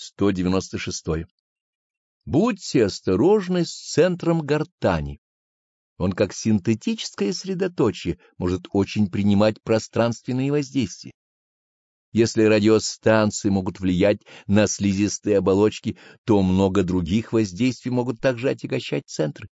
196. Будьте осторожны с центром гортани. Он, как синтетическое средоточие, может очень принимать пространственные воздействия. Если радиостанции могут влиять на слизистые оболочки, то много других воздействий могут также отягощать центры.